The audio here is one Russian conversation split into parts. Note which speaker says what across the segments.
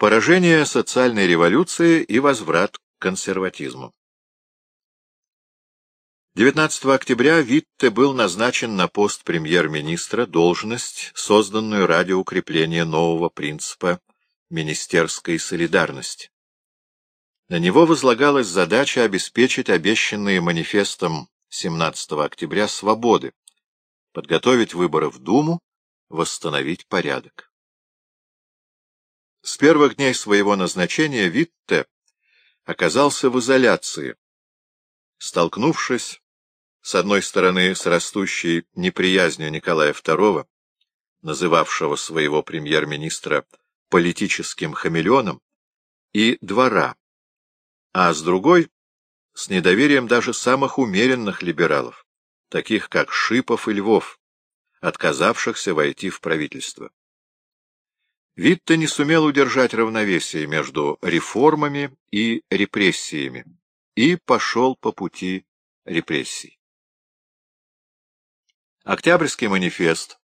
Speaker 1: Поражение социальной революции и возврат к консерватизму. 19 октября Витте был назначен на пост премьер-министра, должность, созданную ради укрепления нового принципа министерской солидарности. На него возлагалась задача обеспечить обещанные манифестом 17 октября свободы, подготовить выборы в Думу, восстановить порядок. С первых дней своего назначения Витте оказался в изоляции, столкнувшись, с одной стороны, с растущей неприязнью Николая II, называвшего своего премьер-министра политическим хамелеоном, и двора, а с другой — с недоверием даже самых умеренных либералов, таких как Шипов и Львов, отказавшихся войти в правительство. Витте не сумел удержать равновесие между реформами и репрессиями и пошел по пути репрессий. Октябрьский манифест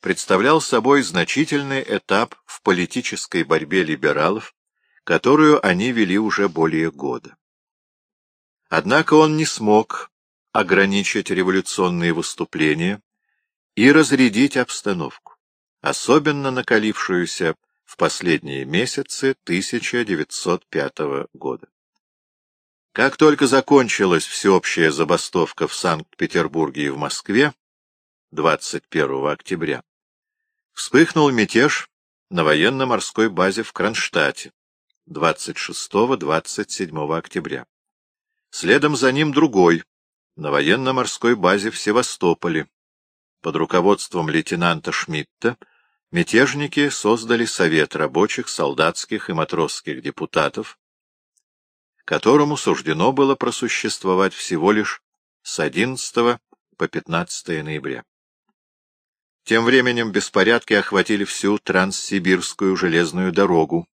Speaker 1: представлял собой значительный этап в политической борьбе либералов, которую они вели уже более года. Однако он не смог ограничить революционные выступления и разрядить обстановку особенно накалившуюся в последние месяцы 1905 года. Как только закончилась всеобщая забастовка в Санкт-Петербурге и в Москве 21 октября, вспыхнул мятеж на военно-морской базе в Кронштадте 26-27 октября. Следом за ним другой, на военно-морской базе в Севастополе, под руководством лейтенанта Шмидта, мятежники создали Совет рабочих, солдатских и матросских депутатов, которому суждено было просуществовать всего лишь с 11 по 15 ноября. Тем временем беспорядки охватили всю Транссибирскую железную дорогу.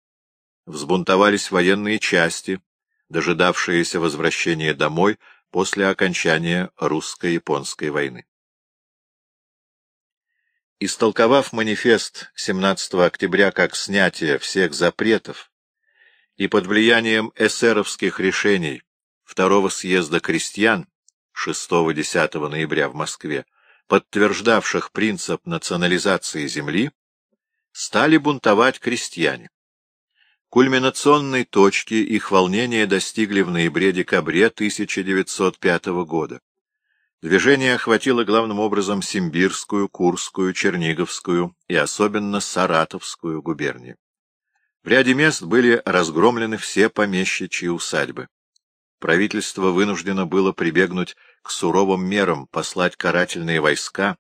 Speaker 1: Взбунтовались военные части, дожидавшиеся возвращения домой после окончания русско-японской войны. Истолковав манифест 17 октября как снятие всех запретов и под влиянием эсеровских решений Второго съезда крестьян 6-10 ноября в Москве, подтверждавших принцип национализации земли, стали бунтовать крестьяне. Кульминационной точки их волнения достигли в ноябре-декабре 1905 года. Движение охватило главным образом Симбирскую, Курскую, Черниговскую и особенно Саратовскую губернии. В ряде мест были разгромлены все помещичьи усадьбы. Правительство вынуждено было прибегнуть к суровым мерам, послать карательные войска,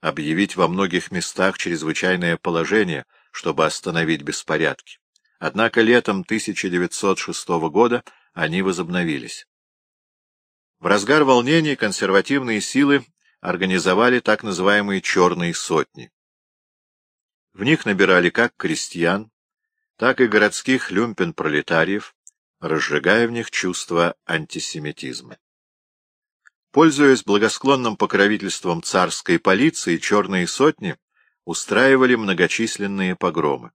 Speaker 1: объявить во многих местах чрезвычайное положение, чтобы остановить беспорядки. Однако летом 1906 года они возобновились. В разгар волнений консервативные силы организовали так называемые «черные сотни». В них набирали как крестьян, так и городских люмпен-пролетариев, разжигая в них чувство антисемитизма. Пользуясь благосклонным покровительством царской полиции, черные сотни устраивали многочисленные погромы.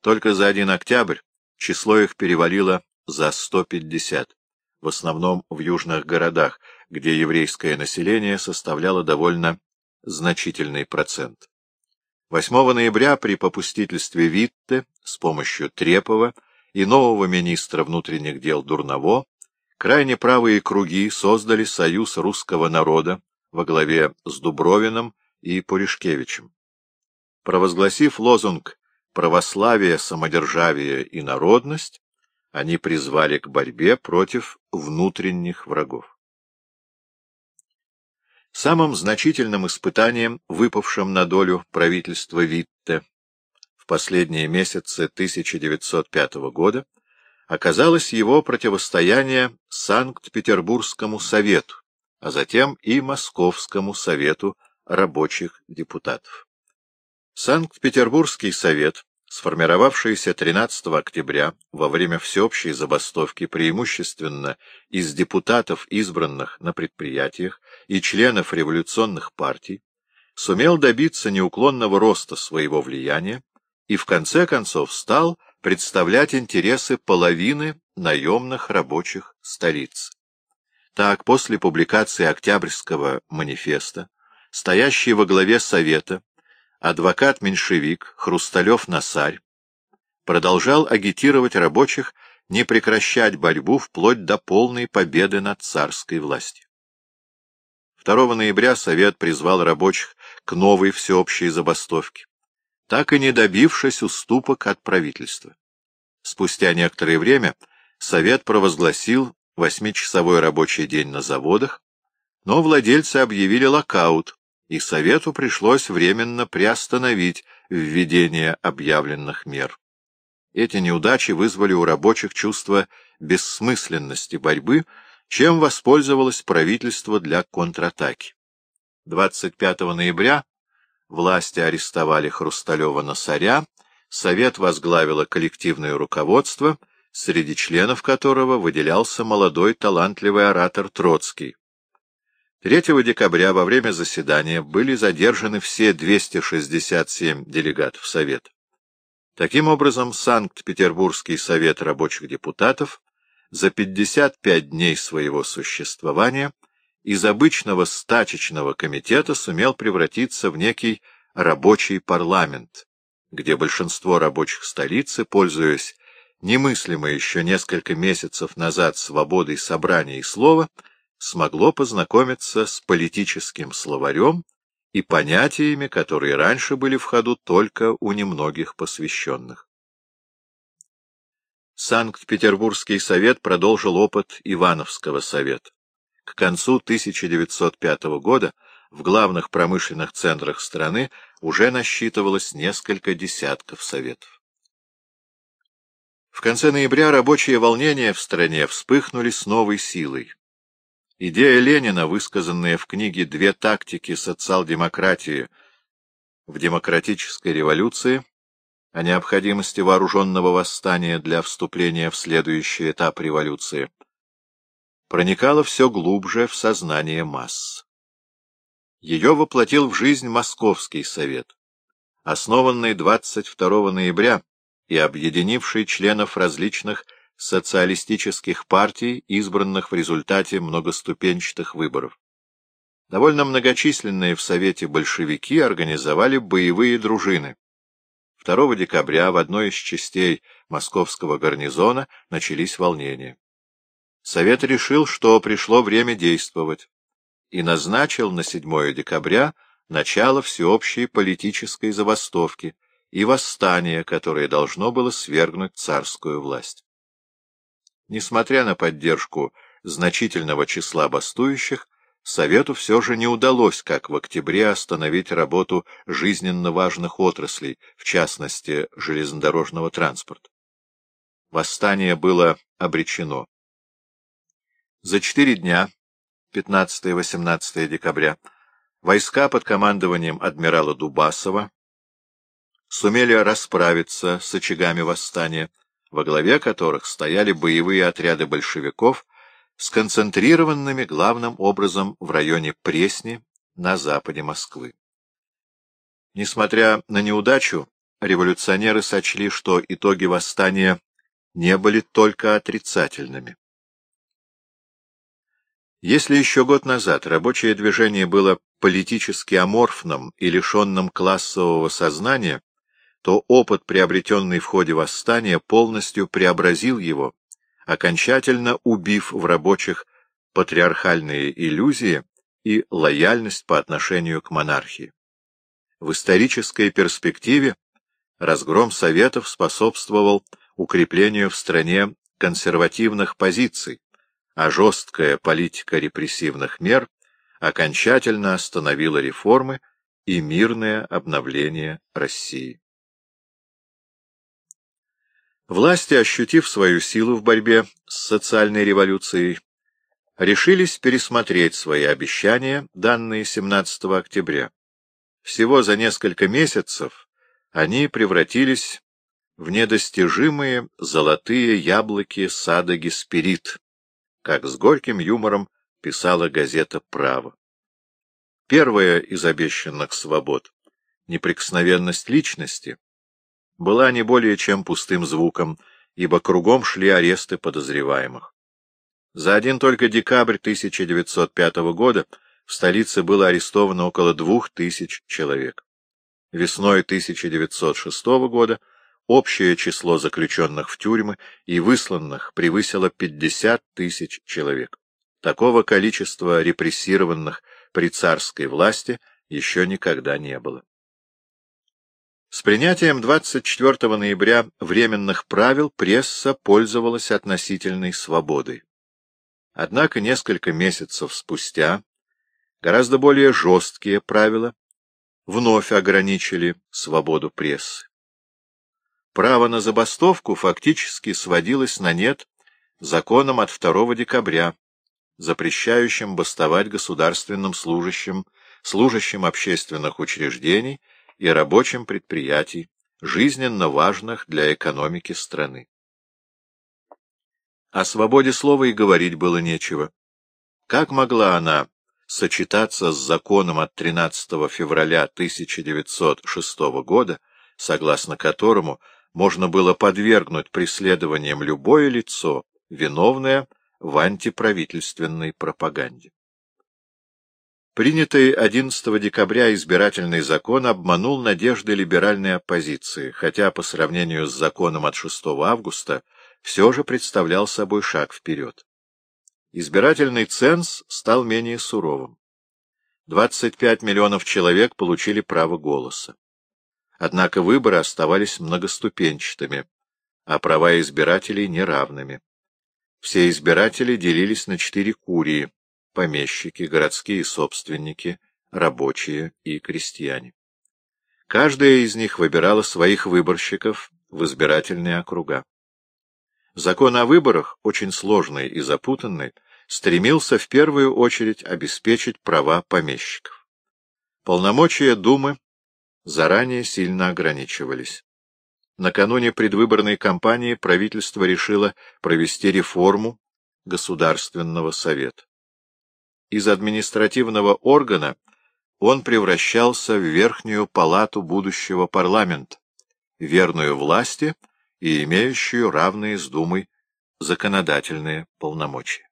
Speaker 1: Только за один октябрь число их перевалило за 150 в основном в южных городах, где еврейское население составляло довольно значительный процент. 8 ноября при попустительстве Витте с помощью Трепова и нового министра внутренних дел Дурново крайне правые круги создали союз русского народа во главе с Дубровиным и Пуришкевичем. Провозгласив лозунг «Православие, самодержавие и народность», они призвали к борьбе против внутренних врагов. Самым значительным испытанием, выпавшим на долю правительства Витте в последние месяцы 1905 года, оказалось его противостояние Санкт-Петербургскому совету, а затем и Московскому совету рабочих депутатов. Санкт-Петербургский совет сформировавшиеся 13 октября во время всеобщей забастовки преимущественно из депутатов, избранных на предприятиях, и членов революционных партий, сумел добиться неуклонного роста своего влияния и в конце концов стал представлять интересы половины наемных рабочих столиц. Так, после публикации Октябрьского манифеста, стоящий во главе Совета, адвокат-меньшевик Хрусталев-Насарь продолжал агитировать рабочих не прекращать борьбу вплоть до полной победы над царской властью. 2 ноября Совет призвал рабочих к новой всеобщей забастовке, так и не добившись уступок от правительства. Спустя некоторое время Совет провозгласил восьмичасовой рабочий день на заводах, но владельцы объявили локаут, и Совету пришлось временно приостановить введение объявленных мер. Эти неудачи вызвали у рабочих чувство бессмысленности борьбы, чем воспользовалось правительство для контратаки. 25 ноября власти арестовали Хрусталева-Носаря, Совет возглавило коллективное руководство, среди членов которого выделялся молодой талантливый оратор Троцкий. 3 декабря во время заседания были задержаны все 267 делегатов Совета. Таким образом, Санкт-Петербургский совет рабочих депутатов за 55 дней своего существования из обычного стачечного комитета сумел превратиться в некий рабочий парламент, где большинство рабочих столицы, пользуясь немыслимой еще несколько месяцев назад свободой собрания и слова, смогло познакомиться с политическим словарем и понятиями, которые раньше были в ходу только у немногих посвященных. Санкт-Петербургский совет продолжил опыт Ивановского совета. К концу 1905 года в главных промышленных центрах страны уже насчитывалось несколько десятков советов. В конце ноября рабочие волнения в стране вспыхнули с новой силой. Идея Ленина, высказанная в книге «Две тактики социал-демократии в демократической революции», о необходимости вооруженного восстания для вступления в следующий этап революции, проникала все глубже в сознание масс. Ее воплотил в жизнь Московский совет, основанный 22 ноября и объединивший членов различных социалистических партий, избранных в результате многоступенчатых выборов. Довольно многочисленные в Совете большевики организовали боевые дружины. 2 декабря в одной из частей московского гарнизона начались волнения. Совет решил, что пришло время действовать, и назначил на 7 декабря начало всеобщей политической забастовки и восстания, которое должно было свергнуть царскую власть. Несмотря на поддержку значительного числа бастующих, Совету все же не удалось, как в октябре, остановить работу жизненно важных отраслей, в частности, железнодорожного транспорта. Восстание было обречено. За четыре дня, 15-18 декабря, войска под командованием адмирала Дубасова сумели расправиться с очагами восстания, во главе которых стояли боевые отряды большевиков, сконцентрированными главным образом в районе Пресни на западе Москвы. Несмотря на неудачу, революционеры сочли, что итоги восстания не были только отрицательными. Если еще год назад рабочее движение было политически аморфным и лишенным классового сознания, то опыт, приобретенный в ходе восстания, полностью преобразил его, окончательно убив в рабочих патриархальные иллюзии и лояльность по отношению к монархии. В исторической перспективе разгром Советов способствовал укреплению в стране консервативных позиций, а жесткая политика репрессивных мер окончательно остановила реформы и мирное обновление России. Власти, ощутив свою силу в борьбе с социальной революцией, решились пересмотреть свои обещания, данные 17 октября. Всего за несколько месяцев они превратились в недостижимые золотые яблоки сада Гесперид, как с горьким юмором писала газета «Право». Первая из обещанных свобод — неприкосновенность личности была не более чем пустым звуком, ибо кругом шли аресты подозреваемых. За один только декабрь 1905 года в столице было арестовано около двух тысяч человек. Весной 1906 года общее число заключенных в тюрьмы и высланных превысило 50 тысяч человек. Такого количества репрессированных при царской власти еще никогда не было. С принятием 24 ноября временных правил пресса пользовалась относительной свободой. Однако несколько месяцев спустя гораздо более жесткие правила вновь ограничили свободу прессы. Право на забастовку фактически сводилось на нет законом от 2 декабря, запрещающим бастовать государственным служащим, служащим общественных учреждений и рабочим предприятий, жизненно важных для экономики страны. О свободе слова и говорить было нечего. Как могла она сочетаться с законом от 13 февраля 1906 года, согласно которому можно было подвергнуть преследованиям любое лицо, виновное в антиправительственной пропаганде. Принятый 11 декабря избирательный закон обманул надежды либеральной оппозиции, хотя по сравнению с законом от 6 августа все же представлял собой шаг вперед. Избирательный ценз стал менее суровым. 25 миллионов человек получили право голоса. Однако выборы оставались многоступенчатыми, а права избирателей неравными. Все избиратели делились на четыре курии — помещики, городские собственники, рабочие и крестьяне. Каждая из них выбирала своих выборщиков в избирательные округа. Закон о выборах, очень сложный и запутанный, стремился в первую очередь обеспечить права помещиков. Полномочия Думы заранее сильно ограничивались. Накануне предвыборной кампании правительство решило провести реформу Государственного совета. Из административного органа он превращался в верхнюю палату будущего парламента, верную власти и имеющую равные с Думой законодательные полномочия.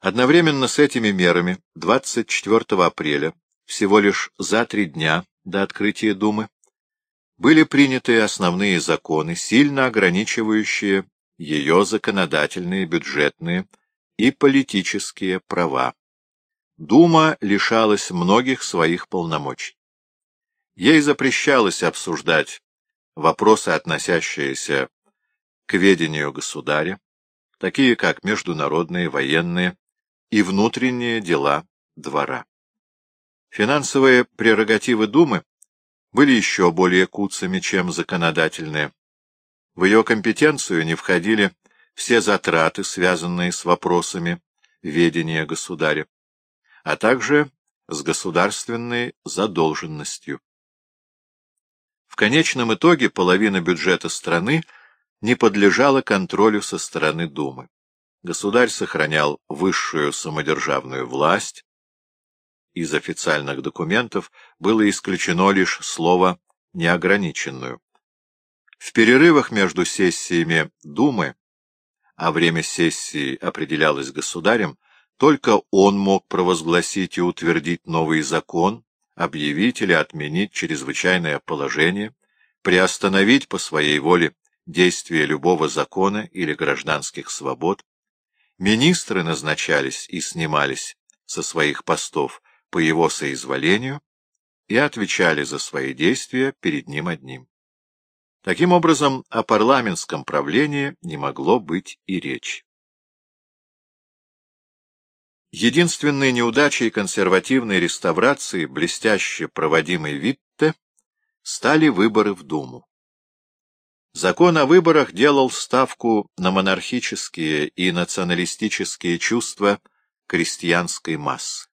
Speaker 1: Одновременно с этими мерами 24 апреля, всего лишь за три дня до открытия Думы, были приняты основные законы, сильно ограничивающие ее законодательные, бюджетные и политические права. Дума лишалась многих своих полномочий. Ей запрещалось обсуждать вопросы, относящиеся к ведению государя, такие как международные, военные и внутренние дела двора. Финансовые прерогативы Думы были еще более куцами, чем законодательные. В ее компетенцию не входили все затраты, связанные с вопросами ведения государя, а также с государственной задолженностью. В конечном итоге половина бюджета страны не подлежала контролю со стороны Думы. Государь сохранял высшую самодержавную власть, из официальных документов было исключено лишь слово «неограниченную». В перерывах между сессиями Думы, а время сессии определялось государем, только он мог провозгласить и утвердить новый закон, объявить или отменить чрезвычайное положение, приостановить по своей воле действие любого закона или гражданских свобод. Министры назначались и снимались со своих постов по его соизволению и отвечали за свои действия перед ним одним. Таким образом, о парламентском правлении не могло быть и речи. Единственной неудачей консервативной реставрации, блестяще проводимой Витте, стали выборы в Думу. Закон о выборах делал ставку на монархические и националистические чувства крестьянской массы.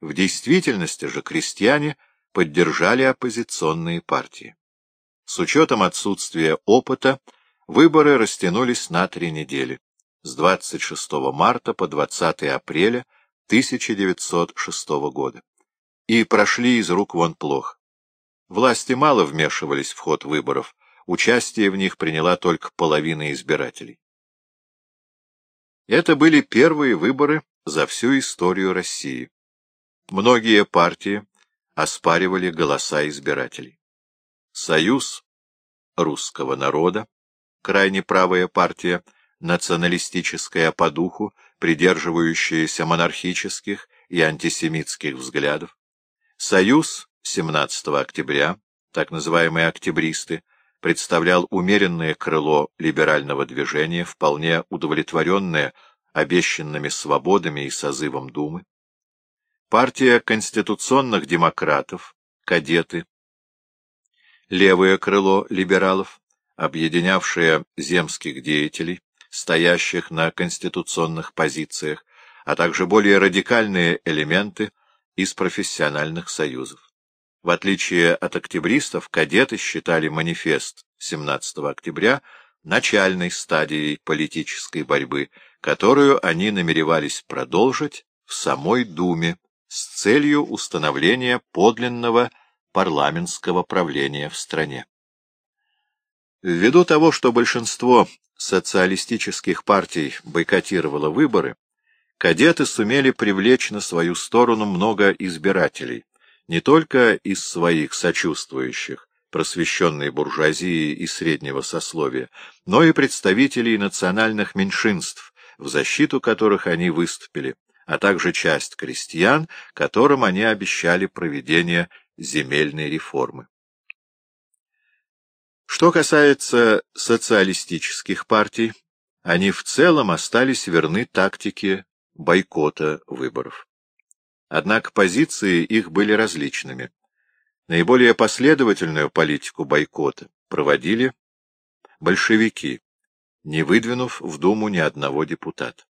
Speaker 1: В действительности же крестьяне поддержали оппозиционные партии. С учетом отсутствия опыта выборы растянулись на три недели, с 26 марта по 20 апреля 1906 года, и прошли из рук вон плохо. Власти мало вмешивались в ход выборов, участие в них приняла только половина избирателей. Это были первые выборы за всю историю России. Многие партии оспаривали голоса избирателей. Союз русского народа, крайне правая партия, националистическая по духу, придерживающаяся монархических и антисемитских взглядов, Союз 17 октября, так называемые октябристы, представлял умеренное крыло либерального движения, вполне удовлетворенное обещанными свободами и созывом Думы. Партия конституционных демократов, кадеты, левое крыло либералов, объединявшее земских деятелей, стоящих на конституционных позициях, а также более радикальные элементы из профессиональных союзов. В отличие от октябристов, кадеты считали манифест 17 октября начальной стадией политической борьбы, которую они намеревались продолжить в самой Думе с целью установления подлинного парламентского правления в стране. Ввиду того, что большинство социалистических партий бойкотировало выборы, кадеты сумели привлечь на свою сторону много избирателей, не только из своих сочувствующих, просвещенной буржуазии и среднего сословия, но и представителей национальных меньшинств, в защиту которых они выступили, а также часть крестьян, которым они обещали проведение земельной реформы. Что касается социалистических партий, они в целом остались верны тактике бойкота выборов. Однако позиции их были различными. Наиболее последовательную политику бойкота проводили большевики, не выдвинув в Думу ни одного депутата.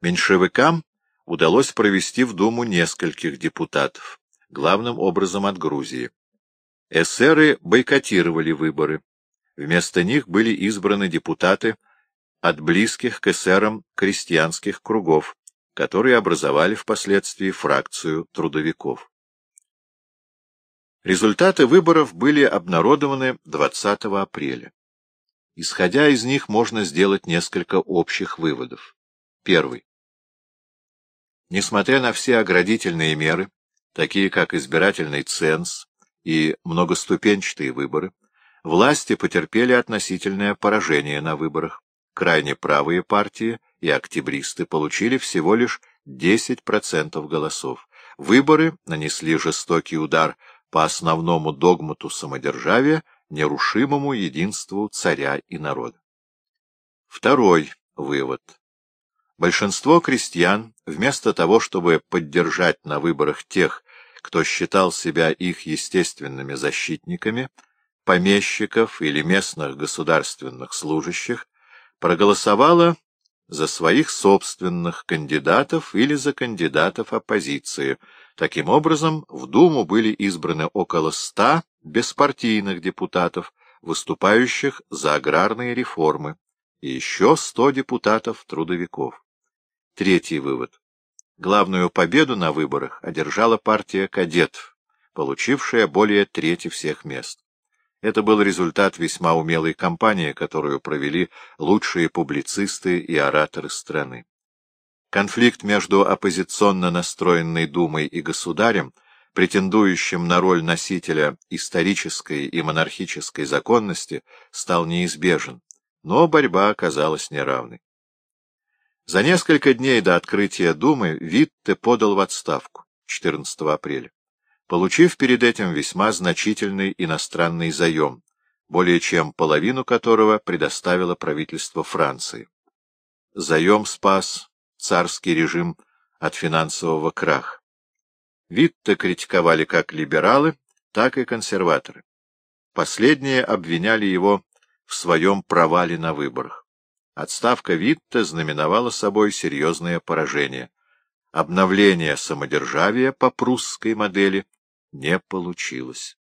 Speaker 1: Меньшевикам удалось провести в Думу нескольких депутатов, главным образом от Грузии. Эсеры бойкотировали выборы. Вместо них были избраны депутаты от близких к эсерам крестьянских кругов, которые образовали впоследствии фракцию трудовиков. Результаты выборов были обнародованы 20 апреля. Исходя из них, можно сделать несколько общих выводов. Первый. Несмотря на все оградительные меры, такие как избирательный ценз и многоступенчатые выборы, власти потерпели относительное поражение на выборах. Крайне правые партии и октябристы получили всего лишь 10% голосов. Выборы нанесли жестокий удар по основному догмату самодержавия, нерушимому единству царя и народа. Второй вывод. Большинство крестьян, вместо того, чтобы поддержать на выборах тех, кто считал себя их естественными защитниками, помещиков или местных государственных служащих, проголосовало за своих собственных кандидатов или за кандидатов оппозиции. Таким образом, в Думу были избраны около ста беспартийных депутатов, выступающих за аграрные реформы, и еще сто депутатов-трудовиков. Третий вывод. Главную победу на выборах одержала партия кадетов, получившая более трети всех мест. Это был результат весьма умелой кампании, которую провели лучшие публицисты и ораторы страны. Конфликт между оппозиционно настроенной Думой и государем, претендующим на роль носителя исторической и монархической законности, стал неизбежен, но борьба оказалась неравной. За несколько дней до открытия Думы Витте подал в отставку 14 апреля, получив перед этим весьма значительный иностранный заем, более чем половину которого предоставило правительство Франции. Заем спас царский режим от финансового краха. Витте критиковали как либералы, так и консерваторы. Последние обвиняли его в своем провале на выборах. Отставка Витта знаменовала собой серьезное поражение. Обновление самодержавия по прусской модели не получилось.